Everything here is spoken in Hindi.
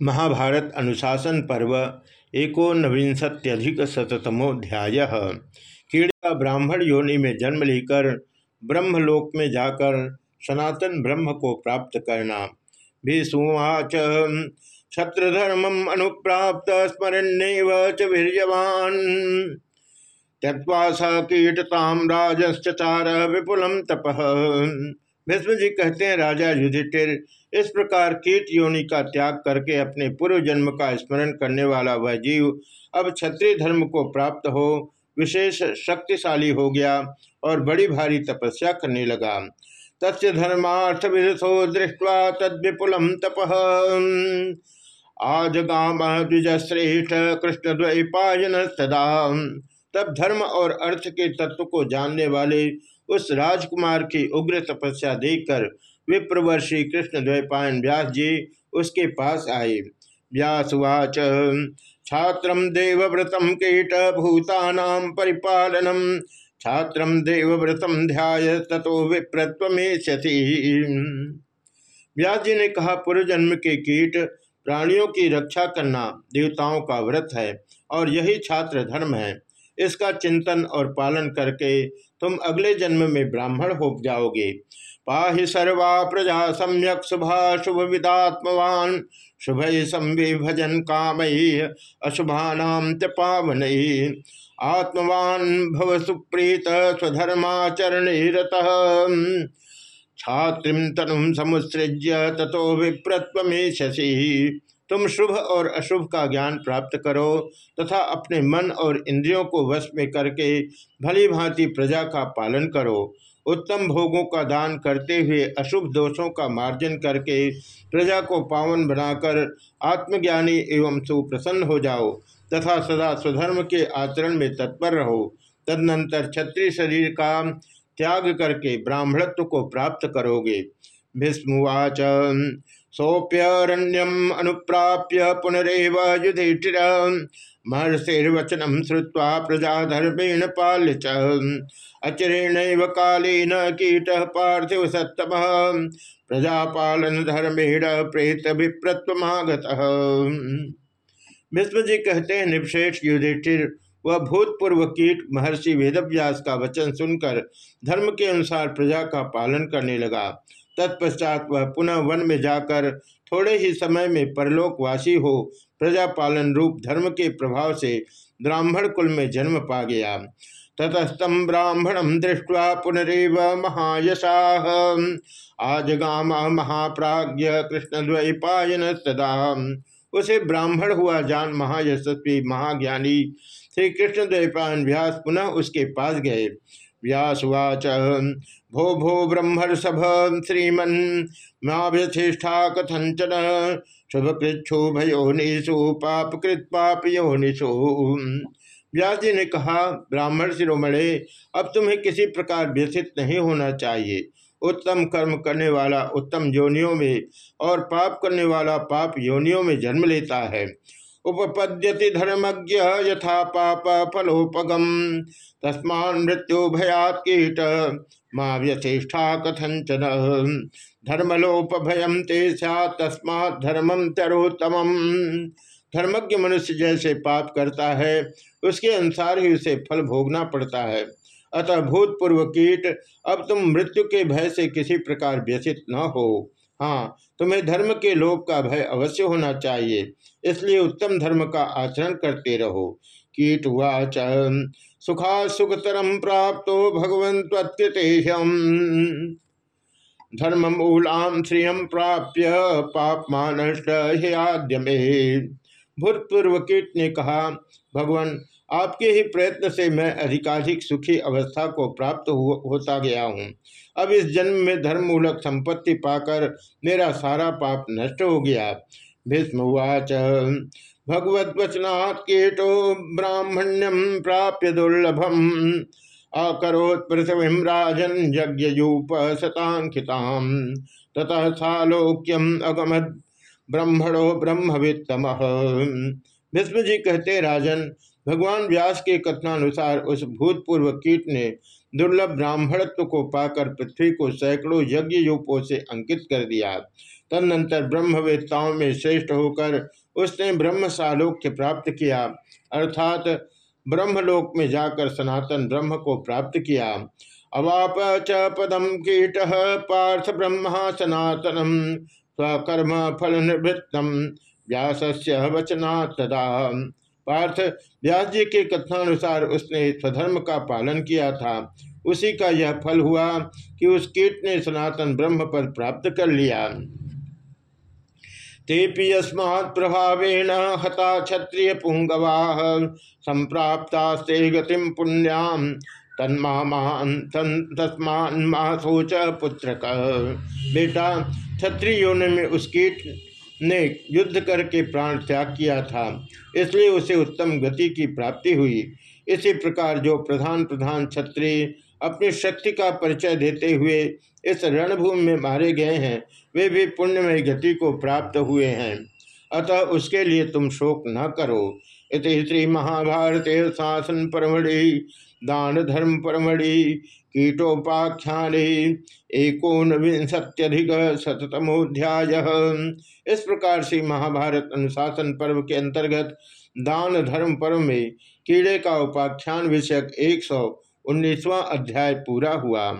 महाभारत अनुशासन पर्व एकोनविंशत्यधिक शतमोध्याय कीड़ा ब्राह्मण योनि में जन्म लेकर ब्रह्मलोक में जाकर सनातन ब्रह्म को प्राप्त करना। भीष्मवाच क्षत्रधर्मम अनुप्राप्त स्मरण्यव च वीर्यवान। त्यक्वा स कीटताम राजश्चार विपुलम तपह भीष्म जी कहते हैं, राजा युधिष्ठिर इस प्रकार कीट योनि का त्याग करके अपने पूर्व जन्म का स्मरण करने वाला वह जीव अब क्षत्रिय धर्म को प्राप्त हो, विशेष शक्तिशाली हो गया और बड़ी भारी तपस्या करने लगा। तस् धर्मार्थ विदो दृष्टवा तद विपुलम तप। आज गाम द्विजश्रेष्ठ कृष्ण द्वैपायन सदा तब धर्म और अर्थ के तत्व को जानने वाले उस राजकुमार की उग्र तपस्या देखकर विप्रवर्षी कृष्ण द्वैपायन व्यास जी उसके पास आए। व्यासुवाच, छात्र देवव्रतम कीट भूतानाम परिपालनम छात्र देवव्रतम ध्याय, ततो विप्रत्वमेशति व्यास जी ने कहा, पूर्व जन्म के कीट प्राणियों की रक्षा करना देवताओं का व्रत है और यही छात्र धर्म है। इसका चिंतन और पालन करके तुम अगले जन्म में ब्राह्मण हो जाओगे। पाहि सर्वा प्रजा सम्यक शुभा शुभ विदात्मवान शुभ संविभजन काम अशुभानाम च पावन। आत्मवान भव सुप्रीत स्वधर्माचरण छात्रिम तनु समुसृज्य तथो विप्रत्वमेशसी तुम शुभ और अशुभ का ज्ञान प्राप्त करो तथा अपने मन और इंद्रियों को वश में करके भली भांति प्रजा का पालन करो। उत्तम भोगों का दान करते हुए अशुभ दोषों का मार्जन करके प्रजा को पावन बनाकर आत्मज्ञानी एवं सुप्रसन्न हो जाओ तथा सदा स्वधर्म के आचरण में तत्पर रहो। तदनंतर क्षत्रिय शरीर का त्याग करके ब्राह्मणत्व को प्राप्त करोगे। भीष्मवाच सोप्यरण्यम अनुप्राप्य पुनरव युधिष्ठिर। महर्षिर्वचनम श्रुवा प्रजा धर्मेण पाल्य च अचिरेण कालेन कीट पार्थिव सत्तम प्रजापालन धर्मेण प्रेत विप्रत्वमागत विष्णु जी कहते हैं निपशेष युधिष्ठिर, वह भूतपूर्व कीट महर्षि वेदव्यास का वचन सुनकर धर्म के अनुसार प्रजा का पालन करने लगा। तत्पश्चात वह पुनः वन में जाकर थोड़े ही समय में परलोकवासी हो प्रजापालन रूप धर्म के प्रभाव से ब्राह्मण कुल में जन्म पा गया। ततस्तम ब्राह्मणम दृष्टवा पुनरव महायशा। आज गाम महाप्राज्य कृष्ण द्वैपायन सदा। उसे ब्राह्मण हुआ जान महायशस्वी महाज्ञानी श्री कृष्ण द्वैपायन व्यास पुनः उसके पास गए। व्यासुवाच। भो भो ब्रह्मर्षभ श्रीमन माभ्यशिष्ठा कथंचन शुभकृच्छो भयोनिषु पापकृत पाप योनिषु व्यास जी ने कहा, ब्राह्मण शिरोमणे, अब तुम्हें किसी प्रकार व्यथित नहीं होना चाहिए। उत्तम कर्म करने वाला उत्तम योनियों में और पाप करने वाला पाप योनियों में जन्म लेता है। उपपद्यति धर्मज्ञ यथा पाप फलोपगम। तस्मा मृत्यु भयात कीट, माँ व्यथेष्ठा कथंचन धर्मलोप भयम ते तस्मा धर्मम तरोत्तम धर्मज्ञ मनुष्य जैसे पाप करता है, उसके अनुसार ही उसे फल भोगना पड़ता है। अतः भूतपूर्व कीट, अब तुम मृत्यु के भय से किसी प्रकार व्यसित न हो। हाँ तुम्हें धर्म के लोभ का भय अवश्य होना चाहिए। इसलिए उत्तम धर्म का आचरण करते रहो। कीट वाच सुखा सुखतरम प्राप्त भगवं तत्कृतेशम धर्म मूलाम श्रियम प्राप्य में। भूतपूर्व कीट ने कहा, भगवान आपके ही प्रयत्न से मैं अधिकाधिक सुखी अवस्था को प्राप्त हो, होता गया हूँ। अब इस जन्म में धर्ममूलक संपत्ति पाकर मेरा सारा पाप नष्ट हो गया। भीष्मवाच भगवद्वचनात् कीटो ब्राह्मण्यम प्राप्य दुर्लभम। अकोत् पृथ्वी राजन यज्ञयूप शतांकिताम ततः सालोक्यम अगमद ब्रह्मणो ब्रह्मवित्तम। भीष्म जी कहते राजन भगवान व्यास के कथनानुसार उस भूतपूर्व कीट ने दुर्लभ ब्राह्मणत्व को पाकर पृथ्वी को सैकड़ों यज्ञ यूपों से अंकित कर दिया। तदनंतर ब्रह्मवेत्ताओं में श्रेष्ठ होकर उसने ब्रह्म सालोक्य प्राप्त किया। अर्थात ब्रह्मलोक में जाकर सनातन ब्रह्म को प्राप्त किया। अवाप च पदम कीट पार्थ ब्रह्म सनातनम स्वकर्म फल निवृत्तम व्यास वचना तदा पार्थ व्यास जी के कथनानुसार उसने स्वधर्म का पालन किया था। उसी का यह फल हुआ कि उस कीट ने सनातन ब्रह्म पर प्राप्त कर लिया। तेपि यस्मात् प्रभावेण हता क्षत्रिय पुंगवा संप्राप्तास्ते गतिम पुण्याम तस्मान सोच पुत्र बेटा, क्षत्रिय योनि में उस कीट ने युद्ध करके प्राण त्याग किया था, इसलिए उसे उत्तम गति की प्राप्ति हुई। इसी प्रकार जो प्रधान प्रधान क्षत्रिय अपनी शक्ति का परिचय देते हुए इस रणभूमि में मारे गए हैं, वे भी पुण्यमय गति को प्राप्त हुए हैं। अतः उसके लिए तुम शोक न करो। इस श्री महाभारत शासन परमढ़ि, दान धर्म परमढ़ि कीटोपाख्यान एकोन विंशत्यधिक शतमोध्याय इस प्रकार से महाभारत अनुशासन पर्व के अंतर्गत दान धर्म पर्व में कीड़े का उपाख्यान विषयक एक सौ उन्नीसवां अध्याय पूरा हुआ।